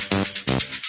thanks for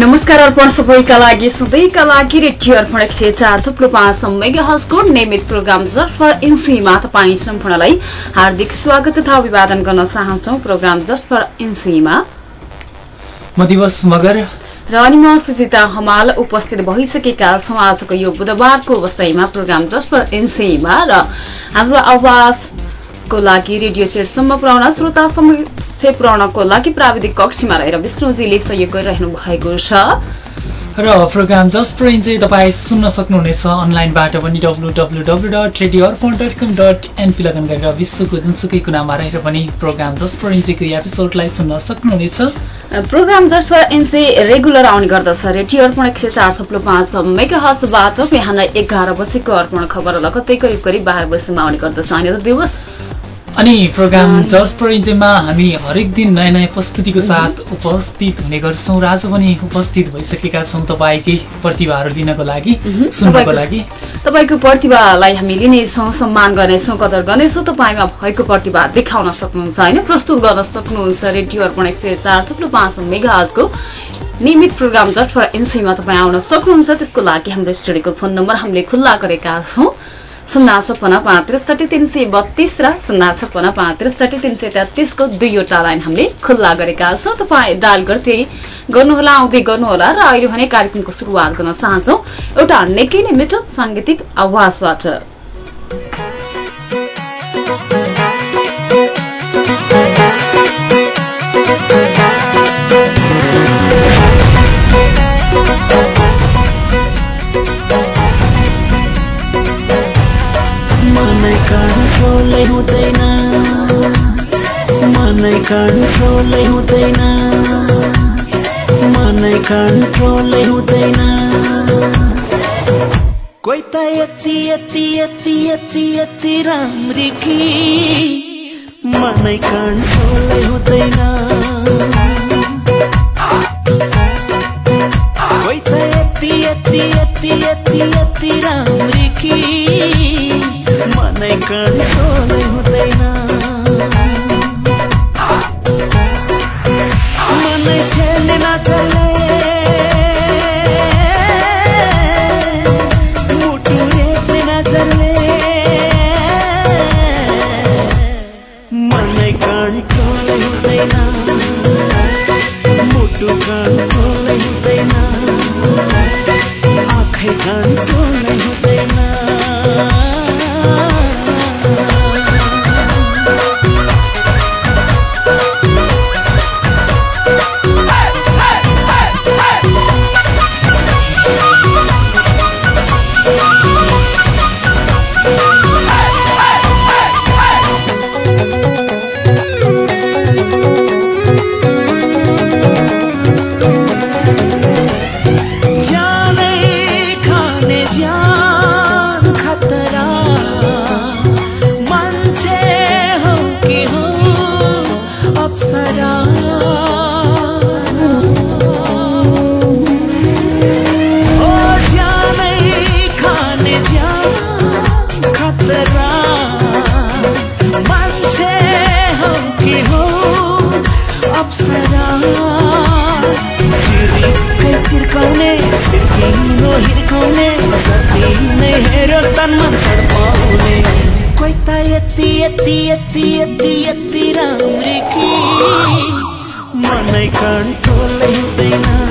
नमस्कार अर्पण सबैका लागि सधैँका लागि रेडियो अर्पण एक सय चार थुप्रो पाँच मेगा हजको नियमित प्रोग्राम जस्ट फर इन्सीमा तपाईँ सम्पूर्णलाई हार्दिक स्वागत तथा अभिवादन गर्न चाहन्छौ। प्रोग्राम जस्ट फर इन्सीमा म दिवस मगर। र अनि म सुजिता हमाल उपस्थित भइसकेका छौँ आजको यो बुधबारको वसाईमा प्रोग्राम जस्ट फर इन्सीमा र हाम्रो आवाजको लागि रेडियो सेटसम्म पुर्याउन श्रोता से पुर्याउनको लागि प्राविधिक कक्षमा रहेर विष्णुजीले सहयोग गरिरहनु भएको छ। र प्रोग्राम जस्ट प्रोइन चाहिँ तपाईँ सुन्न सक्नुहुनेछ अनलाइनबाट पनि W W W dot radio अर्फोन dot com dot NP लगन गरेर विश्वको जुनसुकै कुनामा रहेर पनि प्रोग्राम जस्ट चाहिँको एपिसोडलाई सुन्न सक्नुहुनेछ। Programme just for NC regular आउने गर्दछ। रेडियो अर्पण एक सय चार थप्लो पाँच मेगा हजबाट बिहान एघार बजेको अर्पण खबर लगत्तै करिब करिब बाह्र बजीसम्म आउने गर्दछ। अनि दिवस अनि प्रोग्राम जज परिचयमा हामी हरेक दिन नयाँ नयाँ प्रस्तुतिको साथ उपस्थित हुने गर्छौँ। र आज पनि उपस्थित भइसकेका छौँ तपाईँकै प्रतिभाहरू लिनको लागि सुन्नको लागि। तपाईँको प्रतिभालाई हामी लिनेछौँ सम्मान गर्नेछौँ कदर गर्नेछौँ। तपाईँमा भएको प्रतिभा देखाउन सक्नुहुन्छ होइन? प्रस्तुत गर्न सक्नुहुन्छ रेडियो अर्पण एक सय चार थुप्रो पाँच मेगा आजको नियमित प्रोग्राम जट फर एनसीमा तपाईँ आउन सक्नुहुन्छ। त्यसको लागि हाम्रो स्टुडियोको फोन नम्बर हामीले खुल्ला गरेका छौँ। शून्य छप्पन्न पाँच त्रिसठी तिन सय बत्तीस र शून्य छप्पन्न पाँच त्रिसठी तिन सय तेत्तिसको दुईवटा लाइन हामीले खुल्ला गरेका छौँ। तपाईँ डायल गर्दै गर्नुहोला आउँदै गर्नुहोला र अहिले भने कार्यक्रमको सुरुवात गर्न चाहन्छौ। एउटा निकै नै मिठो साङ्गीतिक आवाजबाट। कन्ट्रोलै हुँदैन। मनै कन्ट्रोलै हुँदैन। मनै कन्ट्रोलै हुँदैन। कोही त यति यति यति यति यति राम्री कि मनै कन्ट्रोलै हुँदैन। कोही त यति यति यति यति यति राम्री कि मनै कन्ट्रोलै हुँदैन। मनै छेल्ने यति यति यति यति राम्री कि। मलाई कन्ट्रोल हुँदैन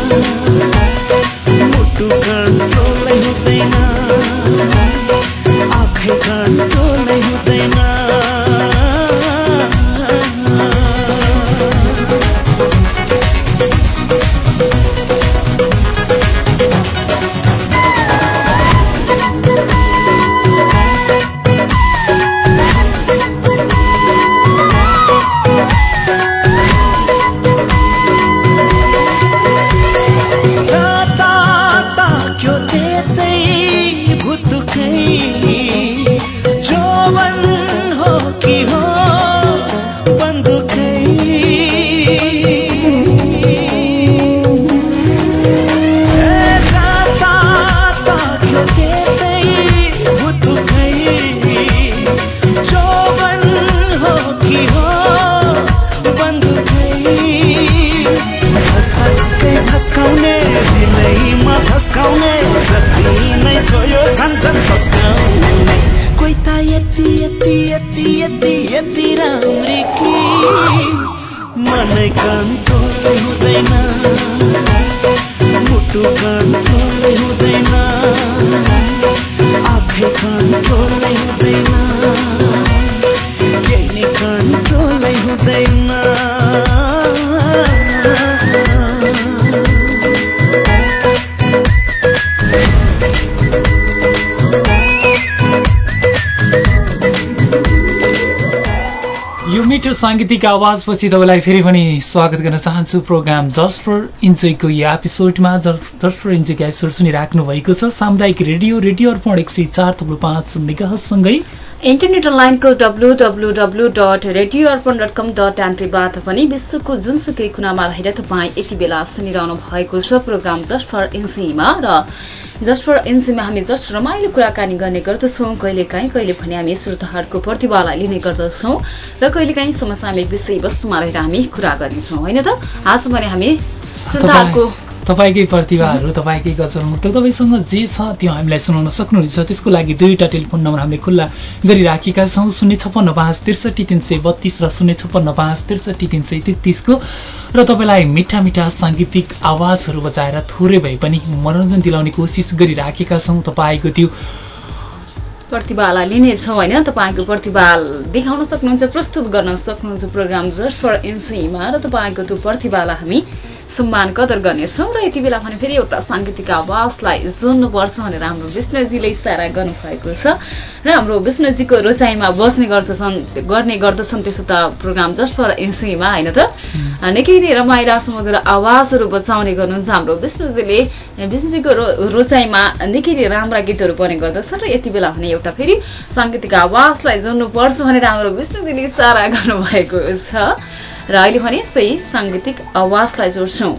साङ्गीतिक आवाजपछि तपाईँलाई फेरि पनि स्वागत गर्न चाहन्छु। प्रोग्राम जस्ट इन्जोयको यो एपिसोडमा जस्ट फर इन्जोयको एपिसोड सुनिराख्नु भएको छ। सामुदायिक रेडियो रेडियो अर्पण एक सय चार थप्लो पाँच मेगासँगै इन्टरनेट अनलाइनको W W W dot radio Arpan dot com dot एनपीबाट पनि विश्वको जुनसुकै कुनामा रहेर तपाईँ यति बेला सुनिरहनु भएको छ प्रोग्राम जस्ट फर एनसीमा र जस्ट फर एनसीमा हामी जस्ट रमाइलो कुराकानी गर्ने गर्दछौँ। कहिलेकाहीँ कहिले भने हामी श्रोताहरूको प्रतिभालाई लिने गर्दछौँ र कहिलेकाहीँ समसामयिक विषयवस्तुमा रहेर हामी कुरा गर्नेछौँ। होइन त? आज भने हामी श्रोताहरूको तपाईँकै प्रतिभाहरू तपाईँकै गजल मुक्त तपाईँसँग जे छ त्यो हामीलाई सुनाउन सक्नुहुनेछ। त्यसको लागि दुईवटा टेलिफोन नम्बर हामीले खुल्ला गरिराखेका छौँ। शून्य छप्पन्न पाँच त्रिसठी तिन सय बत्तिस र शून्य छप्पन्न पाँच त्रिसठी तिन सय तेत्तिसको। र तपाईँलाई मिठा मिठा साङ्गीतिक आवाजहरू बजाएर थोरै भए पनि मनोरञ्जन दिलाउने कोसिस गरिराखेका छौँ। तपाईँको त्यो प्रतिभालाई लिनेछौँ होइन। तपाईँको प्रतिभा देखाउन सक्नुहुन्छ प्रस्तुत गर्न सक्नुहुन्छ प्रोग्राम जस्ट फर एनसीमा र तपाईँको त्यो प्रतिभालाई हामी सम्मान कदर गर्नेछौँ र यति बेला भने फेरि एउटा साङ्गीतिक आवाजलाई जोड्नुपर्छ भनेर हाम्रो विष्णुजीले इसारा गर्नुभएको छ र हाम्रो विष्णुजीको रोचाइमा बस्ने गर्दछन् गर्ने गर्दछन् त्यसो त प्रोग्राम जस्ट फर एनसीमा होइन त? निकै नै रमाइला सुमधुर आवाजहरू बचाउने गर्नुहुन्छ हाम्रो विष्णुजीले। विष्णुजीको रो रोचाइमा निकै नै राम्रा गीतहरू पर्ने गर्दछन् र यति बेला भने एउटा फेरि साङ्गीतिक आवाजलाई जोड्नुपर्छ भनेर हाम्रो विष्णुजीले इसारा गर्नुभएको छ। र अहिले भने सही साङ्गीतिक आवाजलाई जोड्छौँ।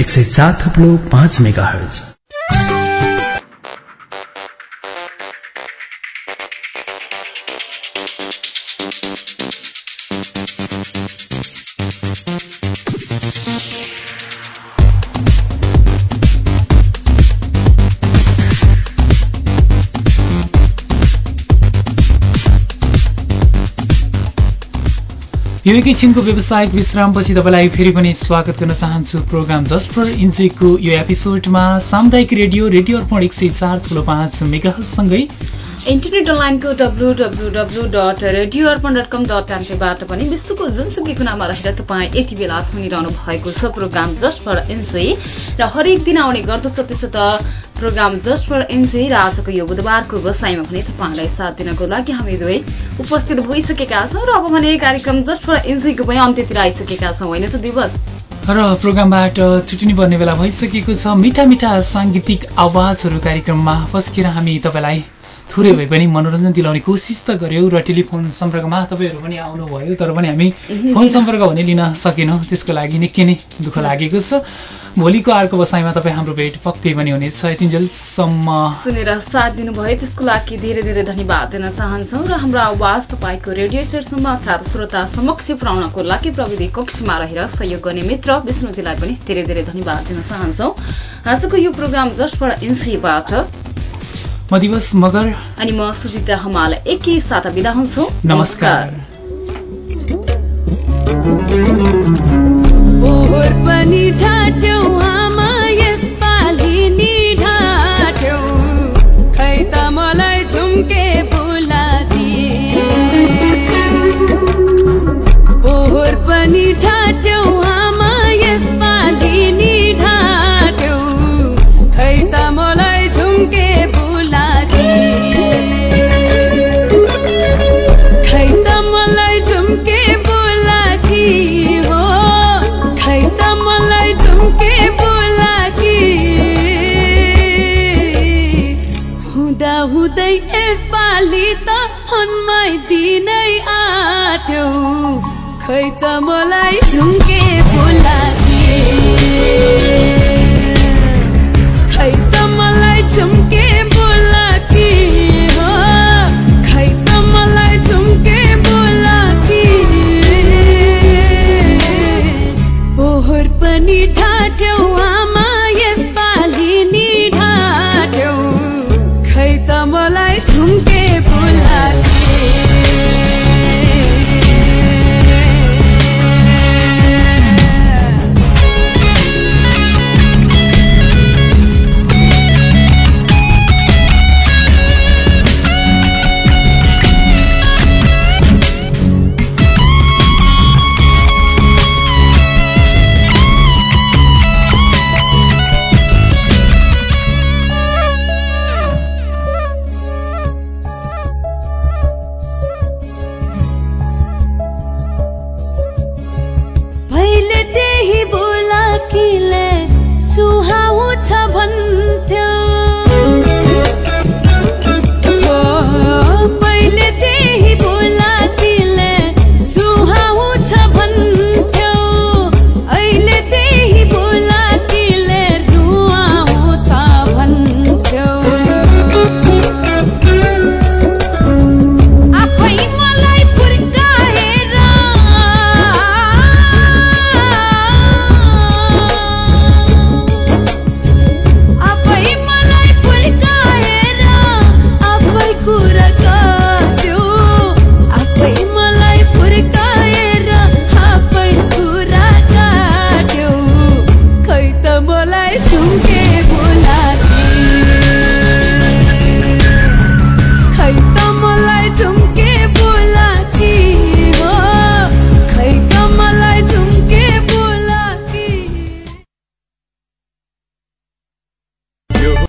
एक सौ सात थप्लो पाँच मेगा हर्ज यो एकैछिनको व्यावसायिक विश्रामपछि तपाईँलाई फेरि पनि स्वागत गर्न चाहन्छु प्रोग्राम जस्ट फर इन्जेकको यो एपिसोडमा सामुदायिक रेडियो रेडियो अर्पण एक सय चार ठुलो पाँच मेगासँगै इन्टरनेट अनलाइनको W W W dot radio Arpan dot com dot एनपीबाट पनि विश्वको कुनामा रहेर तपाईँ यति बेला सुनिरहनु भएको छ प्रोग्राम जस्ट फर एनसी र हरेक दिन आउने गर्दछ त्यसो त प्रोग्राम जस्ट फर एनसी र आजको यो बुधबारको बसाइमा पनि तपाईँलाई साथ दिनको लागि हामी दुवै उपस्थित भइसकेका छौँ र अब भने कार्यक्रम जस्ट फर एनसीको पनि अन्त्यतिर आइसकेका छौँ होइन त दिवस? र प्रोग्रामबाट छुट्टिनु पर्ने बेला भइसकेको छ। मिठा मिठा साङ्गीतिक आवाजहरू कार्यक्रममा फस्केर हामी तपाईँलाई थोरै भए पनि मनोरञ्जन दिलाउने कोसिस त गऱ्यौँ र टेलिफोन सम्पर्कमा तपाईँहरू पनि आउनुभयो तर पनि हामी फोन सम्पर्क भने लिन सकेनौँ। त्यसको लागि निकै नै दुःख लागेको छ। भोलिको अर्को बसाइमा तपाईँ हाम्रो भेट पक्कै पनि हुनेछ। यतिन्जेलसम्म सुनेर साथ दिनुभयो त्यसको लागि धेरै धेरै धन्यवाद दिन चाहन्छौँ र हाम्रो आवाज तपाईँको रेडियो सेटसम्म अर्थात् श्रोता समक्ष पुर्याउनको लागि प्रविधि कक्षमा रहेर सहयोग गर्ने मित्र विष्णुजीलाई पनि धेरै धेरै धन्यवाद दिन चाहन्छौँ। आजको यो प्रोग्राम जस्ट फर एनसीबाट म दिवस मगर। अनि म सुजिता हमाल एकै साथ बिदा हुन्छु। नमस्कार। पनि हुँदा हुँदै यसपालि त हन्मै दिनै आठौ। खै त मलाई झुङ्गे बोला खै त मलाई झुम्के